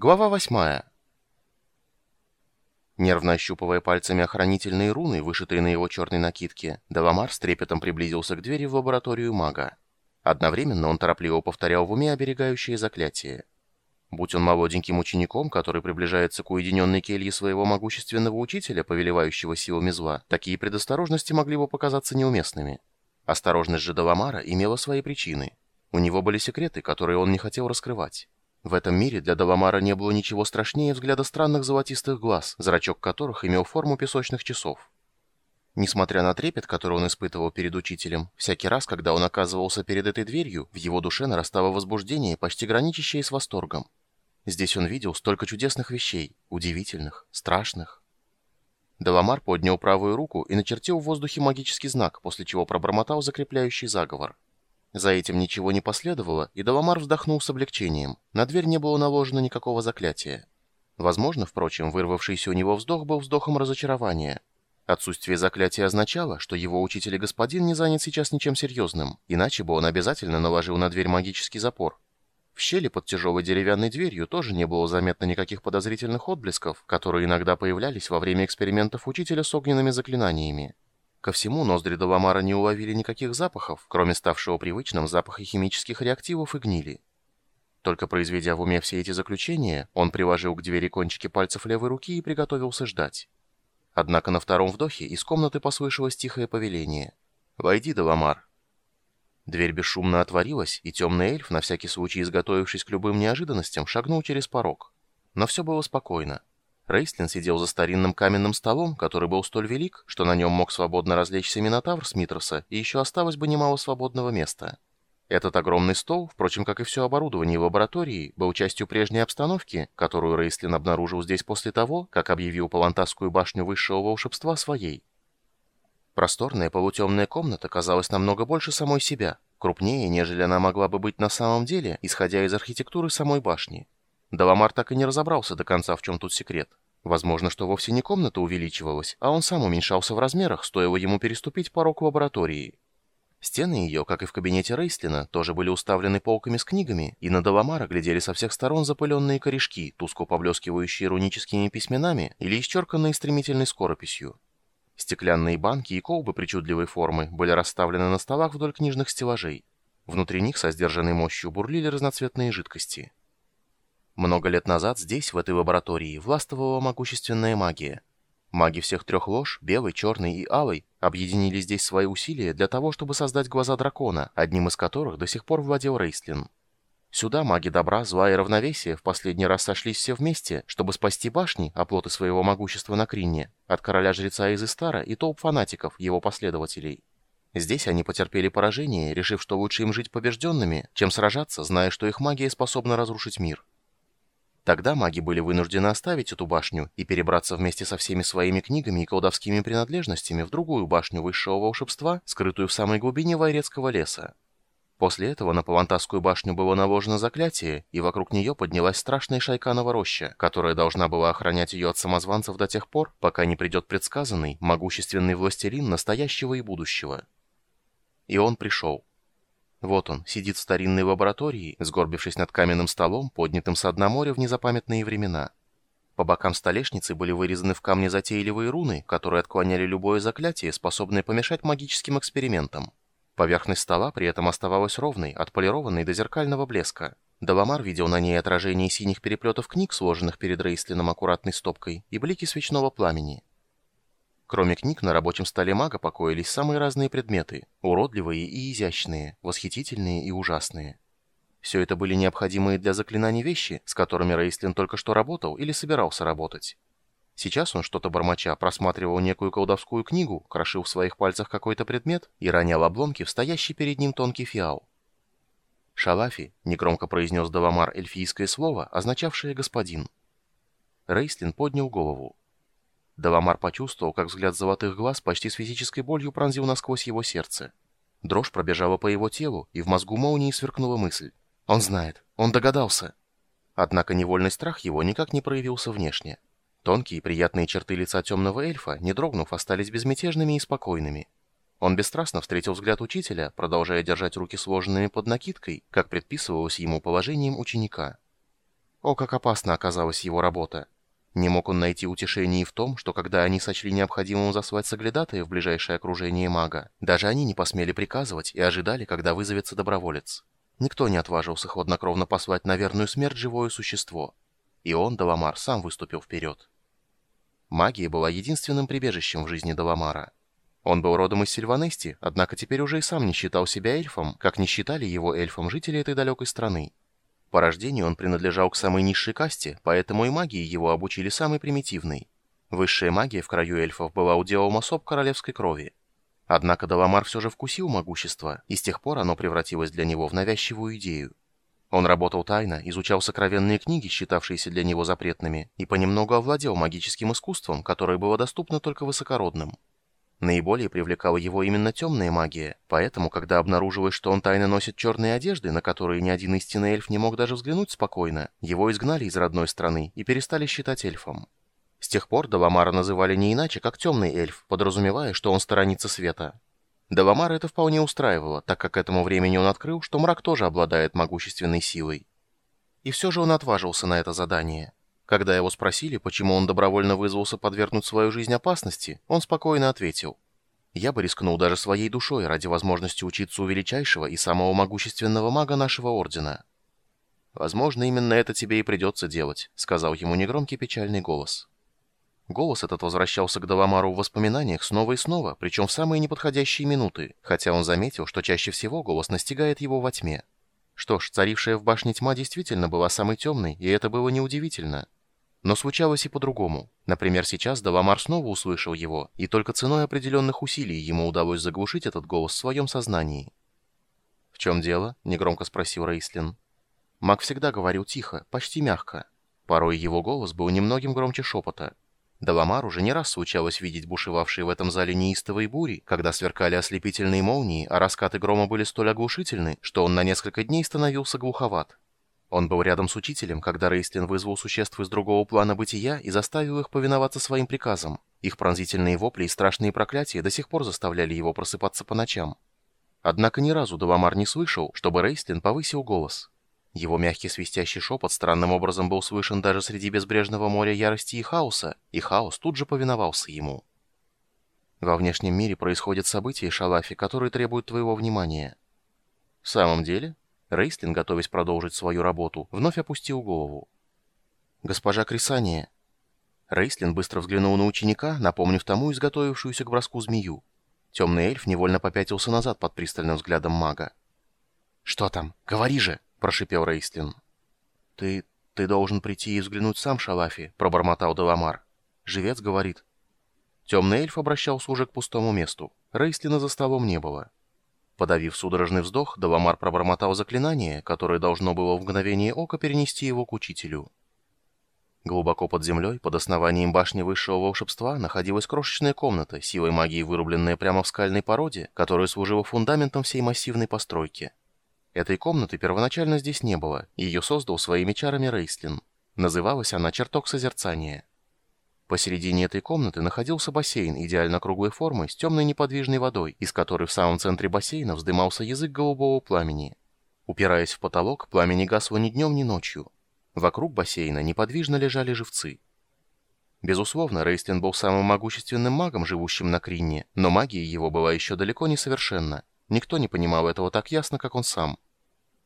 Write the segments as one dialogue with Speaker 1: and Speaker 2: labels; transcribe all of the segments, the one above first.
Speaker 1: Глава восьмая. Нервно ощупывая пальцами охранительные руны, вышитые на его черной накидке, Деламар с трепетом приблизился к двери в лабораторию мага. Одновременно он торопливо повторял в уме оберегающие заклятия. Будь он молоденьким учеником, который приближается к уединенной келье своего могущественного учителя, повелевающего силами зла, такие предосторожности могли бы показаться неуместными. Осторожность же Деламара имела свои причины. У него были секреты, которые он не хотел раскрывать. В этом мире для Даламара не было ничего страшнее взгляда странных золотистых глаз, зрачок которых имел форму песочных часов. Несмотря на трепет, который он испытывал перед учителем, всякий раз, когда он оказывался перед этой дверью, в его душе нарастало возбуждение, почти граничащее с восторгом. Здесь он видел столько чудесных вещей, удивительных, страшных. Деламар поднял правую руку и начертил в воздухе магический знак, после чего пробормотал закрепляющий заговор. За этим ничего не последовало, и Даламар вздохнул с облегчением. На дверь не было наложено никакого заклятия. Возможно, впрочем, вырвавшийся у него вздох был вздохом разочарования. Отсутствие заклятия означало, что его учитель и господин не занят сейчас ничем серьезным, иначе бы он обязательно наложил на дверь магический запор. В щели под тяжелой деревянной дверью тоже не было заметно никаких подозрительных отблесков, которые иногда появлялись во время экспериментов учителя с огненными заклинаниями. Ко всему, ноздри Даламара не уловили никаких запахов, кроме ставшего привычным запаха химических реактивов и гнили. Только произведя в уме все эти заключения, он приложил к двери кончики пальцев левой руки и приготовился ждать. Однако на втором вдохе из комнаты послышалось тихое повеление. «Войди, Даламар». Дверь бесшумно отворилась, и темный эльф, на всякий случай изготовившись к любым неожиданностям, шагнул через порог. Но все было спокойно. Рейслин сидел за старинным каменным столом, который был столь велик, что на нем мог свободно развлечься Минотавр с Митроса, и еще осталось бы немало свободного места. Этот огромный стол, впрочем, как и все оборудование в лаборатории, был частью прежней обстановки, которую Рейслин обнаружил здесь после того, как объявил Палантасскую башню высшего волшебства своей. Просторная полутемная комната казалась намного больше самой себя, крупнее, нежели она могла бы быть на самом деле, исходя из архитектуры самой башни. Даламар так и не разобрался до конца, в чем тут секрет. Возможно, что вовсе не комната увеличивалась, а он сам уменьшался в размерах, стоило ему переступить порог лаборатории. Стены ее, как и в кабинете Рейслина, тоже были уставлены полками с книгами, и на Даламара глядели со всех сторон запыленные корешки, тускло поблескивающие руническими письменами или исчерканные стремительной скорописью. Стеклянные банки и колбы причудливой формы были расставлены на столах вдоль книжных стеллажей. Внутри них со сдержанной мощью бурлили разноцветные жидкости. Много лет назад здесь, в этой лаборатории, властвовала могущественная магия. Маги всех трех лож, белой, черной и алой, объединили здесь свои усилия для того, чтобы создать глаза дракона, одним из которых до сих пор владел Рейслин. Сюда маги добра, зла и равновесия в последний раз сошлись все вместе, чтобы спасти башни, оплоты своего могущества на Крине, от короля-жреца из Истара и толп фанатиков, его последователей. Здесь они потерпели поражение, решив, что лучше им жить побежденными, чем сражаться, зная, что их магия способна разрушить мир. Тогда маги были вынуждены оставить эту башню и перебраться вместе со всеми своими книгами и колдовскими принадлежностями в другую башню высшего волшебства, скрытую в самой глубине Вайрецкого леса. После этого на Павантасскую башню было наложено заклятие, и вокруг нее поднялась страшная шайканова роща, которая должна была охранять ее от самозванцев до тех пор, пока не придет предсказанный, могущественный властелин настоящего и будущего. И он пришел. Вот он, сидит в старинной лаборатории, сгорбившись над каменным столом, поднятым со дна моря в незапамятные времена. По бокам столешницы были вырезаны в камне затейливые руны, которые отклоняли любое заклятие, способное помешать магическим экспериментам. Поверхность стола при этом оставалась ровной, отполированной до зеркального блеска. Даламар видел на ней отражение синих переплетов книг, сложенных перед Рейслином аккуратной стопкой, и блики свечного пламени. Кроме книг, на рабочем столе мага покоились самые разные предметы, уродливые и изящные, восхитительные и ужасные. Все это были необходимые для заклинаний вещи, с которыми Рейслин только что работал или собирался работать. Сейчас он что-то бормоча просматривал некую колдовскую книгу, крошил в своих пальцах какой-то предмет и ронял обломки в стоящий перед ним тонкий фиал. «Шалафи», — негромко произнес Даламар эльфийское слово, означавшее «господин». Рейслин поднял голову. Даламар почувствовал, как взгляд золотых глаз почти с физической болью пронзил насквозь его сердце. Дрожь пробежала по его телу, и в мозгу молнии сверкнула мысль. «Он знает! Он догадался!» Однако невольный страх его никак не проявился внешне. Тонкие и приятные черты лица темного эльфа, не дрогнув, остались безмятежными и спокойными. Он бесстрастно встретил взгляд учителя, продолжая держать руки сложенными под накидкой, как предписывалось ему положением ученика. О, как опасна оказалась его работа! Не мог он найти утешения в том, что когда они сочли необходимым заслать соглядатая в ближайшее окружение мага, даже они не посмели приказывать и ожидали, когда вызовется доброволец. Никто не отважился хладнокровно послать на верную смерть живое существо. И он, Даламар, сам выступил вперед. Магия была единственным прибежищем в жизни Даламара. Он был родом из Сильванести, однако теперь уже и сам не считал себя эльфом, как не считали его эльфом жители этой далекой страны. По рождению он принадлежал к самой низшей касте, поэтому и магии его обучили самой примитивной. Высшая магия в краю эльфов была уделом особ королевской крови. Однако Даламар все же вкусил могущество, и с тех пор оно превратилось для него в навязчивую идею. Он работал тайно, изучал сокровенные книги, считавшиеся для него запретными, и понемногу овладел магическим искусством, которое было доступно только высокородным. Наиболее привлекала его именно темная магия, поэтому, когда обнаружилось, что он тайно носит черные одежды, на которые ни один истинный эльф не мог даже взглянуть спокойно, его изгнали из родной страны и перестали считать эльфом. С тех пор Даламара называли не иначе, как темный эльф, подразумевая, что он сторонится света. Даламара это вполне устраивало, так как к этому времени он открыл, что мрак тоже обладает могущественной силой. И все же он отважился на это задание. Когда его спросили, почему он добровольно вызвался подвергнуть свою жизнь опасности, он спокойно ответил. «Я бы рискнул даже своей душой ради возможности учиться у величайшего и самого могущественного мага нашего ордена». «Возможно, именно это тебе и придется делать», — сказал ему негромкий печальный голос. Голос этот возвращался к Даламару в воспоминаниях снова и снова, причем в самые неподходящие минуты, хотя он заметил, что чаще всего голос настигает его во тьме. Что ж, царившая в башне тьма действительно была самой темной, и это было неудивительно. Но случалось и по-другому. Например, сейчас Даламар снова услышал его, и только ценой определенных усилий ему удалось заглушить этот голос в своем сознании. «В чем дело?» — негромко спросил Рейслин. Маг всегда говорил тихо, почти мягко. Порой его голос был немногим громче шепота. Даламар уже не раз случалось видеть бушевавшие в этом зале неистовые бури, когда сверкали ослепительные молнии, а раскаты грома были столь оглушительны, что он на несколько дней становился глуховат. Он был рядом с учителем, когда Рейстлин вызвал существ из другого плана бытия и заставил их повиноваться своим приказам. Их пронзительные вопли и страшные проклятия до сих пор заставляли его просыпаться по ночам. Однако ни разу Даламар не слышал, чтобы Рейстлин повысил голос. Его мягкий свистящий шепот странным образом был слышен даже среди безбрежного моря ярости и хаоса, и хаос тут же повиновался ему. Во внешнем мире происходят события, Шалафи, которые требуют твоего внимания. В самом деле, Рейстлин, готовясь продолжить свою работу, вновь опустил голову. «Госпожа Крисания!» Рейстлин быстро взглянул на ученика, напомнив тому изготовившуюся к броску змею. Темный эльф невольно попятился назад под пристальным взглядом мага. «Что там? Говори же!» — прошипел Рейстлин. «Ты... ты должен прийти и взглянуть сам, Шалафи», — пробормотал Деламар. «Живец говорит». Темный эльф обращался уже к пустому месту. Рейстлина за столом не было. Подавив судорожный вздох, Даламар пробормотал заклинание, которое должно было в мгновение ока перенести его к учителю. Глубоко под землей, под основанием башни высшего волшебства, находилась крошечная комната, силой магии вырубленная прямо в скальной породе, которая служила фундаментом всей массивной постройки. Этой комнаты первоначально здесь не было, ее создал своими чарами Рейслин. Называлась она «Чертог созерцания». Посередине этой комнаты находился бассейн идеально круглой формы с темной неподвижной водой, из которой в самом центре бассейна вздымался язык голубого пламени. Упираясь в потолок, пламя не гасло ни днем, ни ночью. Вокруг бассейна неподвижно лежали живцы. Безусловно, Рейстлин был самым могущественным магом, живущим на Кринне, но магия его была еще далеко не совершенна. Никто не понимал этого так ясно, как он сам.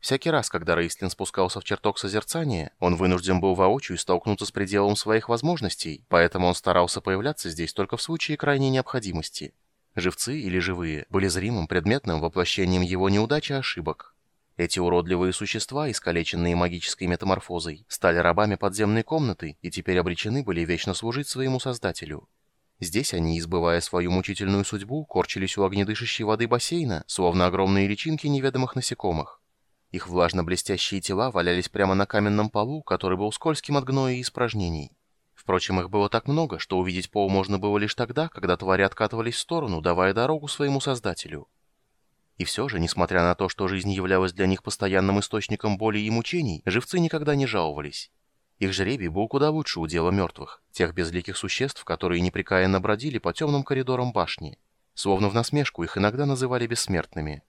Speaker 1: Всякий раз, когда Рейстлин спускался в чертог созерцания, он вынужден был воочию столкнуться с пределом своих возможностей, поэтому он старался появляться здесь только в случае крайней необходимости. Живцы или живые были зримым предметным воплощением его неудач и ошибок. Эти уродливые существа, искалеченные магической метаморфозой, стали рабами подземной комнаты и теперь обречены были вечно служить своему создателю. Здесь они, избывая свою мучительную судьбу, корчились у огнедышащей воды бассейна, словно огромные личинки неведомых насекомых. Их влажно-блестящие тела валялись прямо на каменном полу, который был скользким от гноя и испражнений. Впрочем, их было так много, что увидеть пол можно было лишь тогда, когда твари откатывались в сторону, давая дорогу своему создателю. И все же, несмотря на то, что жизнь являлась для них постоянным источником боли и мучений, живцы никогда не жаловались. Их жребий был куда лучше у дела мертвых, тех безликих существ, которые непрекаянно бродили по темным коридорам башни. Словно в насмешку их иногда называли бессмертными.